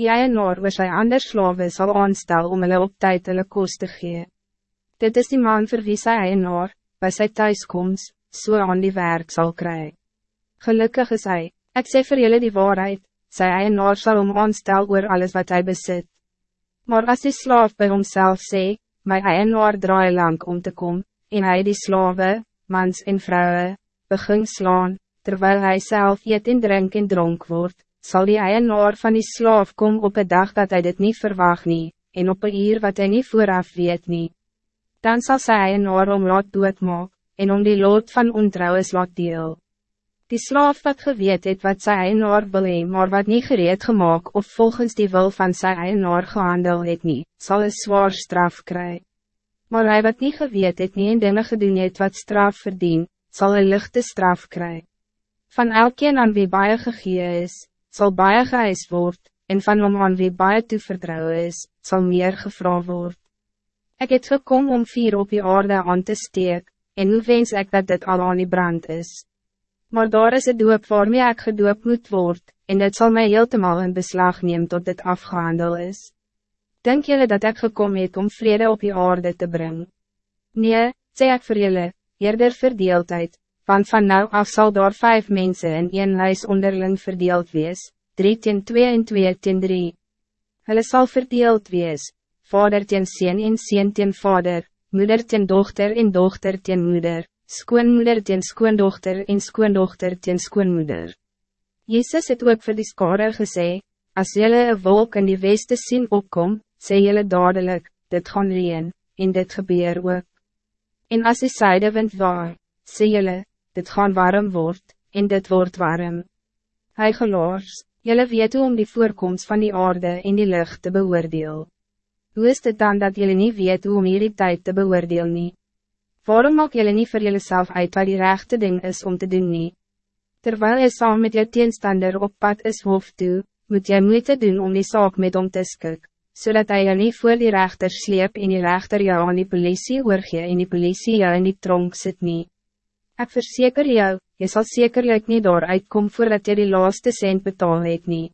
Die eienaar oor sy ander slawe sal aanstel om hulle op tyd hulle kost te gee. Dit is die man vir wie sy eienaar, by sy thuiskomst, so aan die werk zal krijgen. Gelukkig is hij, ik sê vir julle die waarheid, sy eienaar sal om aanstel oor alles wat hij bezit. Maar als die slaaf bij homself sê, my eienaar draai lang om te komen, en hij die slawe, mans en vrouwen, begin slaan, terwijl hij zelf eet en drink en dronk wordt, zal die eienaar van die slaaf komen op een dag dat hij dit niet verwacht nie, en op een uur wat hij niet vooraf weet nie. Dan zal sy eienaar om laat doodmaak, en om die lood van ontrouwens laat deel. Die slaaf wat geweet het wat sy eienaar wil hee, maar wat niet gereed gemaakt of volgens die wil van sy eienaar gehandel het nie, sal een zwaar straf krijgen. Maar hij wat niet geweet het nie en dinge gedoen het wat straf verdien, zal een lichte straf krijgen. Van elkeen aan wie baie gegee is, zal baie geëis word, en van hom aan wie baie toevertrouwen is, zal meer gevra word. Ik het gekom om vier op die aarde aan te steek, en hoe wens ik dat dit al aan die brand is. Maar daar is een doop waarmee ek gedoop moet word, en dit zal mij heeltemal in beslag nemen tot dit afgehandel is. Denk jullie dat ik gekom het om vrede op die aarde te brengen? Nee, sê ek vir julle, eerder verdeeldheid, want van nou af zal daar vijf mensen in een huis onderling verdeeld wees, 3 teen 2 en 2 teen 3. Hulle sal verdeeld wees, vader teen sien en sien teen vader, moeder teen dochter en dochter teen moeder, skoonmoeder teen skoondochter en skoondochter teen skoonmoeder. Jezus het ook vir die skare gesê, as jylle een wolk in die weste sien opkom, sê jylle dadelijk, dit gaan reen, en dit gebeur ook. En as die zuidewind waar, sê jylle, dit gaan warm word, en dit wordt warm. Hy geloors, jylle weet hoe om die voorkomst van die aarde in die lucht te beoordeel. Hoe is het dan dat jullie niet weet hoe om hierdie tijd te beoordeel nie? Waarom maak jullie niet voor jezelf uit wat die rechte ding is om te doen nie? Terwijl je saam met je teenstander op pad is hoofd toe, moet jy moeite doen om die zaak met om te skik, zodat hij je niet voor die rechter sleep en die rechter jou aan die politie oorgee en die politie jou in die tronk sit nie. Ek verzeker jou, je zal zekerlijk niet door uitkom voordat je die laaste cent betaal het nie.